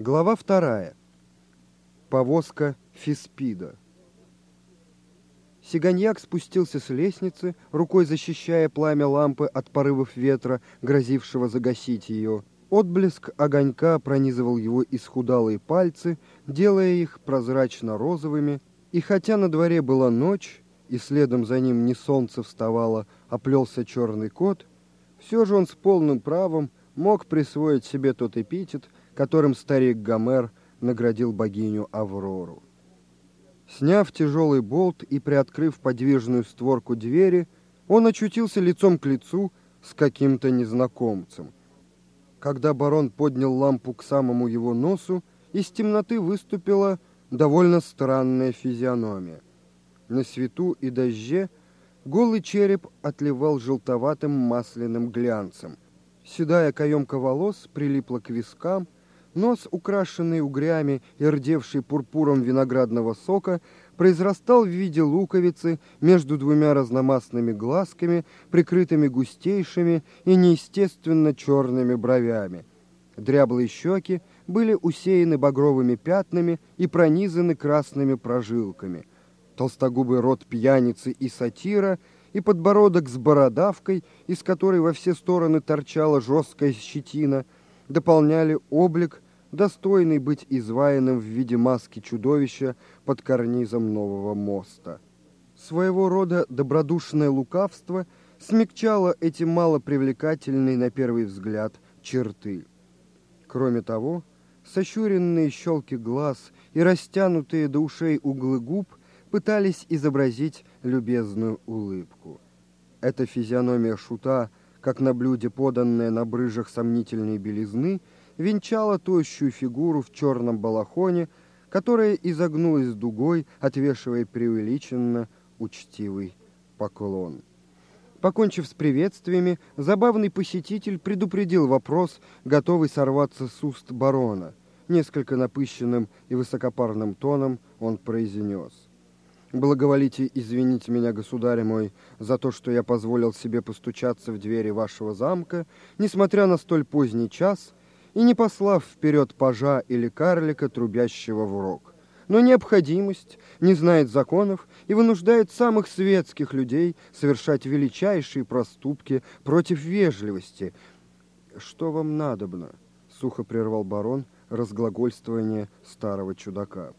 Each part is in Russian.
Глава вторая. Повозка Фиспида. Сиганьяк спустился с лестницы, рукой защищая пламя лампы от порывов ветра, грозившего загасить ее. Отблеск огонька пронизывал его исхудалые пальцы, делая их прозрачно-розовыми, и хотя на дворе была ночь, и следом за ним не солнце вставало, а плелся черный кот, все же он с полным правом мог присвоить себе тот эпитет, которым старик Гомер наградил богиню Аврору. Сняв тяжелый болт и приоткрыв подвижную створку двери, он очутился лицом к лицу с каким-то незнакомцем. Когда барон поднял лампу к самому его носу, из темноты выступила довольно странная физиономия. На свету и дожде голый череп отливал желтоватым масляным глянцем. Седая каемка волос прилипла к вискам, Нос, украшенный угрями и рдевший пурпуром виноградного сока, произрастал в виде луковицы между двумя разномастными глазками, прикрытыми густейшими и неестественно черными бровями. Дряблые щеки были усеяны багровыми пятнами и пронизаны красными прожилками. Толстогубый рот пьяницы и сатира и подбородок с бородавкой, из которой во все стороны торчала жесткая щетина – дополняли облик, достойный быть изваянным в виде маски чудовища под карнизом нового моста. Своего рода добродушное лукавство смягчало эти малопривлекательные на первый взгляд черты. Кроме того, сощуренные щелки глаз и растянутые до ушей углы губ пытались изобразить любезную улыбку. Эта физиономия шута – как на блюде, поданное на брыжах сомнительной белизны, венчала тощую фигуру в черном балахоне, которая изогнулась дугой, отвешивая преувеличенно учтивый поклон. Покончив с приветствиями, забавный посетитель предупредил вопрос, готовый сорваться с уст барона. Несколько напыщенным и высокопарным тоном он произнес — Благоволите извинить меня, государь мой, за то, что я позволил себе постучаться в двери вашего замка, несмотря на столь поздний час, и не послав вперед пажа или карлика, трубящего в рог. Но необходимость не знает законов и вынуждает самых светских людей совершать величайшие проступки против вежливости. «Что вам надобно?» — сухо прервал барон разглагольствование старого чудака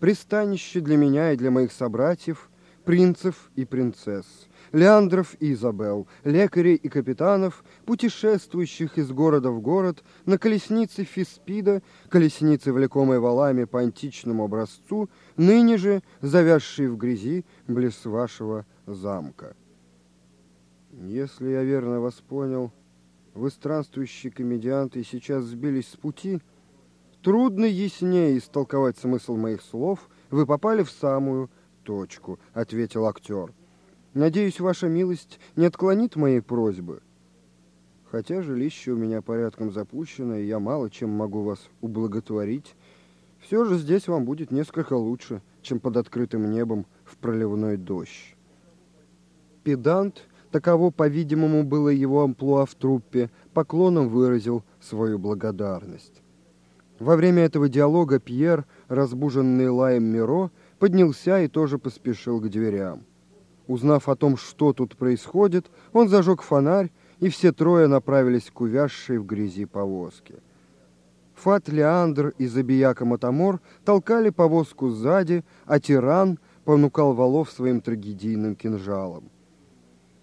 пристанище для меня и для моих собратьев, принцев и принцесс, Леандров и Изабел, лекарей и капитанов, путешествующих из города в город на колеснице Фиспида, колеснице, влекомой валами по античному образцу, ныне же завязшей в грязи близ вашего замка. Если я верно вас понял, вы странствующие комедианты сейчас сбились с пути — Трудно яснее истолковать смысл моих слов. Вы попали в самую точку, ответил актер. Надеюсь, ваша милость не отклонит моей просьбы. Хотя жилище у меня порядком запущено, и я мало чем могу вас ублаготворить, все же здесь вам будет несколько лучше, чем под открытым небом в проливной дождь. Педант, таково, по-видимому, было его амплуа в труппе, поклоном выразил свою благодарность. Во время этого диалога Пьер, разбуженный лаем Миро, поднялся и тоже поспешил к дверям. Узнав о том, что тут происходит, он зажег фонарь, и все трое направились к увязшей в грязи повозке. Фат Леандр и Забияка Матамор толкали повозку сзади, а тиран понукал валов своим трагедийным кинжалом.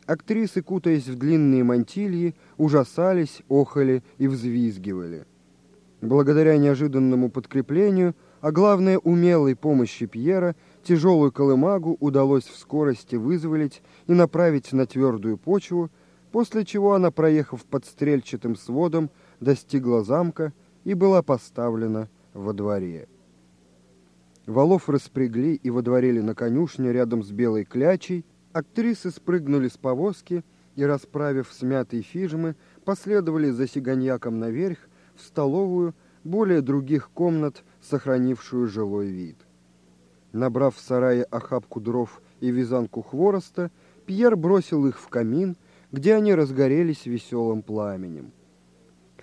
Актрисы, кутаясь в длинные мантильи, ужасались, охали и взвизгивали – Благодаря неожиданному подкреплению, а главное умелой помощи Пьера, тяжелую колымагу удалось в скорости вызволить и направить на твердую почву, после чего она, проехав под стрельчатым сводом, достигла замка и была поставлена во дворе. Валов распрягли и водворили на конюшне рядом с белой клячей, актрисы спрыгнули с повозки и, расправив смятые фижмы, последовали за сиганьяком наверх, в столовую, более других комнат, сохранившую жилой вид. Набрав в сарае охапку дров и вязанку хвороста, Пьер бросил их в камин, где они разгорелись веселым пламенем.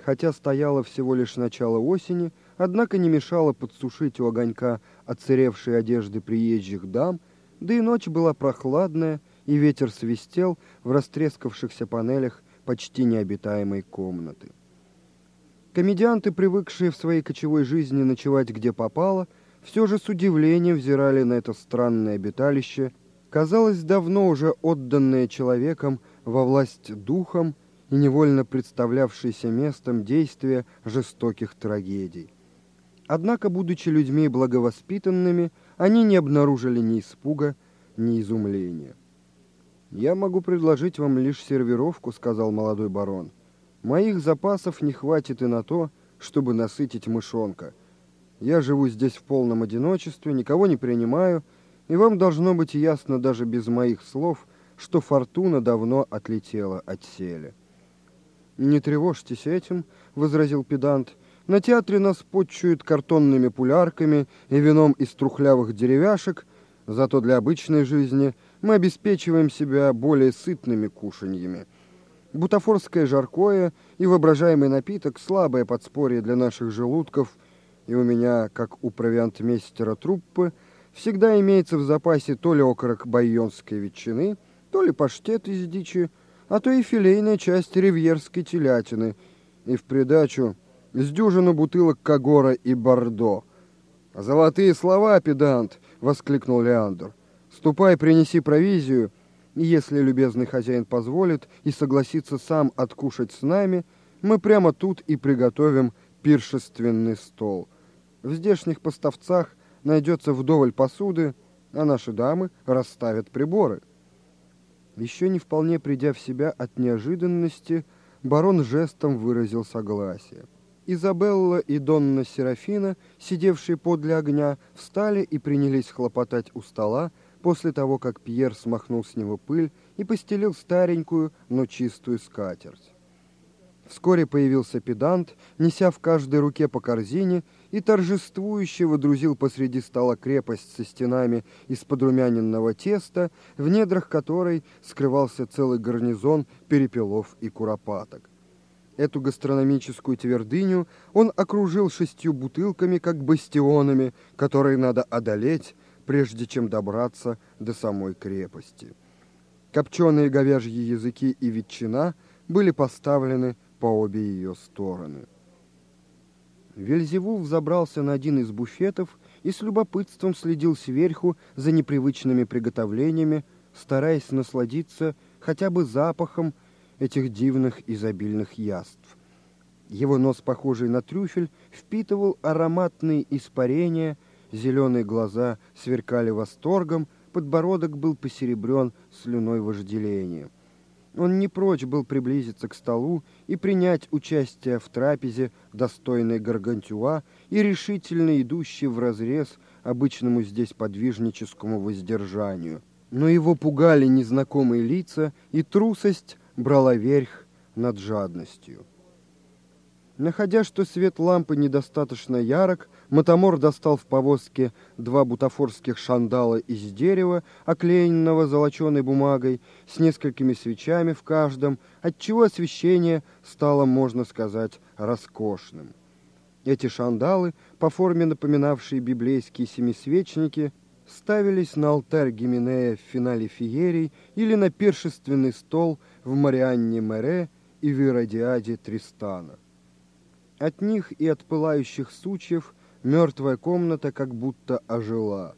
хотя стояло всего лишь начало осени, однако не мешало подсушить у огонька отсыревшие одежды приезжих дам, да и ночь была прохладная, и ветер свистел в растрескавшихся панелях почти необитаемой комнаты. Комедианты, привыкшие в своей кочевой жизни ночевать где попало, все же с удивлением взирали на это странное обиталище, казалось, давно уже отданное человеком во власть духом и невольно представлявшееся местом действия жестоких трагедий. Однако, будучи людьми благовоспитанными, они не обнаружили ни испуга, ни изумления. «Я могу предложить вам лишь сервировку», — сказал молодой барон. «Моих запасов не хватит и на то, чтобы насытить мышонка. Я живу здесь в полном одиночестве, никого не принимаю, и вам должно быть ясно даже без моих слов, что фортуна давно отлетела от селя». «Не тревожьтесь этим», — возразил педант. «На театре нас подчуют картонными пулярками и вином из трухлявых деревяшек, зато для обычной жизни мы обеспечиваем себя более сытными кушаньями. Бутафорское жаркое и воображаемый напиток – слабое подспорье для наших желудков, и у меня, как у провиантмейстера труппы, всегда имеется в запасе то ли окорок байонской ветчины, то ли паштет из дичи, а то и филейная часть ривьерской телятины, и в придачу с дюжину бутылок Кагора и Бордо. «Золотые слова, педант!» — воскликнул Леандр. «Ступай, принеси провизию, если любезный хозяин позволит и согласится сам откушать с нами, мы прямо тут и приготовим пиршественный стол. В здешних поставцах найдется вдоволь посуды, а наши дамы расставят приборы». Еще не вполне придя в себя от неожиданности, барон жестом выразил согласие. Изабелла и Донна Серафина, сидевшие подле огня, встали и принялись хлопотать у стола после того, как Пьер смахнул с него пыль и постелил старенькую, но чистую скатерть. Вскоре появился педант, неся в каждой руке по корзине, и торжествующе водрузил посреди стола крепость со стенами из подрумяненного теста, в недрах которой скрывался целый гарнизон перепелов и куропаток. Эту гастрономическую твердыню он окружил шестью бутылками, как бастионами, которые надо одолеть, прежде чем добраться до самой крепости. Копченые говяжьи языки и ветчина были поставлены по обе ее стороны. Вельзевул взобрался на один из буфетов и с любопытством следил сверху за непривычными приготовлениями, стараясь насладиться хотя бы запахом этих дивных изобильных яств. Его нос, похожий на трюфель, впитывал ароматные испарения, зеленые глаза сверкали восторгом, подбородок был посеребрен слюной вожделения. Он не прочь был приблизиться к столу и принять участие в трапезе, достойной гаргантюа и решительно идущей вразрез обычному здесь подвижническому воздержанию. Но его пугали незнакомые лица, и трусость брала верх над жадностью. Находя, что свет лампы недостаточно ярок, Мотомор достал в повозке два бутафорских шандала из дерева, оклеенного золоченой бумагой, с несколькими свечами в каждом, отчего освещение стало, можно сказать, роскошным. Эти шандалы, по форме напоминавшие библейские семисвечники, ставились на алтарь Гименея в финале феерий или на пиршественный стол в Марианне Мере и в Иродиаде Тристана. От них и от пылающих сучьев мертвая комната как будто ожила.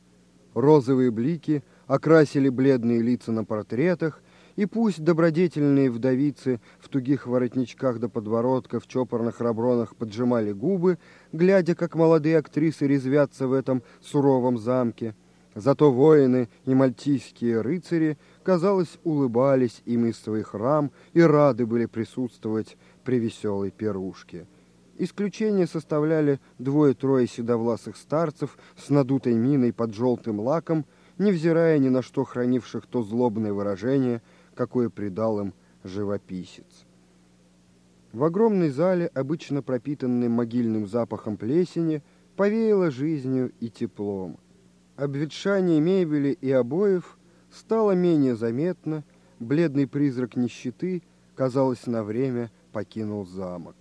Розовые блики окрасили бледные лица на портретах, и пусть добродетельные вдовицы в тугих воротничках до подбородка в чопорных рабронах поджимали губы, глядя, как молодые актрисы резвятся в этом суровом замке, зато воины и мальтийские рыцари, казалось, улыбались им из своих рам и рады были присутствовать при веселой пирушке. Исключение составляли двое-трое седовласых старцев с надутой миной под желтым лаком, невзирая ни на что хранивших то злобное выражение, какое придал им живописец. В огромной зале, обычно пропитанной могильным запахом плесени, повеяло жизнью и теплом. Обветшание мебели и обоев стало менее заметно, бледный призрак нищеты, казалось, на время покинул замок.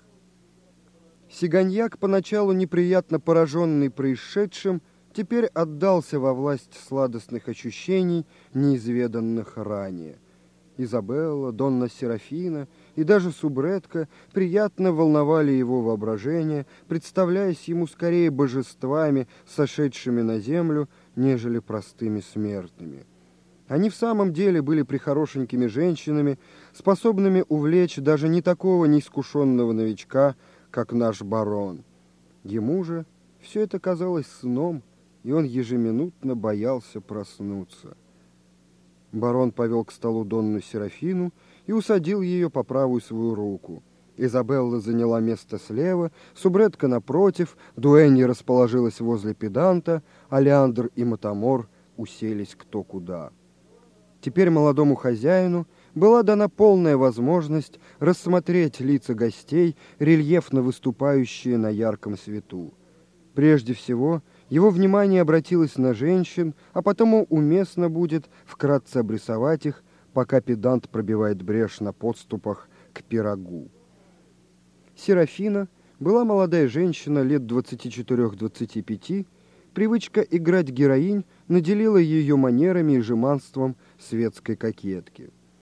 Сиганьяк, поначалу неприятно пораженный происшедшим, теперь отдался во власть сладостных ощущений, неизведанных ранее. Изабелла, Донна Серафина и даже Субретка приятно волновали его воображение, представляясь ему скорее божествами, сошедшими на землю, нежели простыми смертными. Они в самом деле были прихорошенькими женщинами, способными увлечь даже не такого неискушенного новичка, как наш барон. Ему же все это казалось сном, и он ежеминутно боялся проснуться. Барон повел к столу Донну Серафину и усадил ее по правую свою руку. Изабелла заняла место слева, Субретка напротив, Дуэнни расположилась возле педанта, а Леандр и Матамор уселись кто куда. Теперь молодому хозяину была дана полная возможность рассмотреть лица гостей, рельефно выступающие на ярком свету. Прежде всего, его внимание обратилось на женщин, а потому уместно будет вкратце обрисовать их, пока педант пробивает брешь на подступах к пирогу. Серафина была молодая женщина лет 24-25, привычка играть героинь наделила ее манерами и жеманством светской кокетки.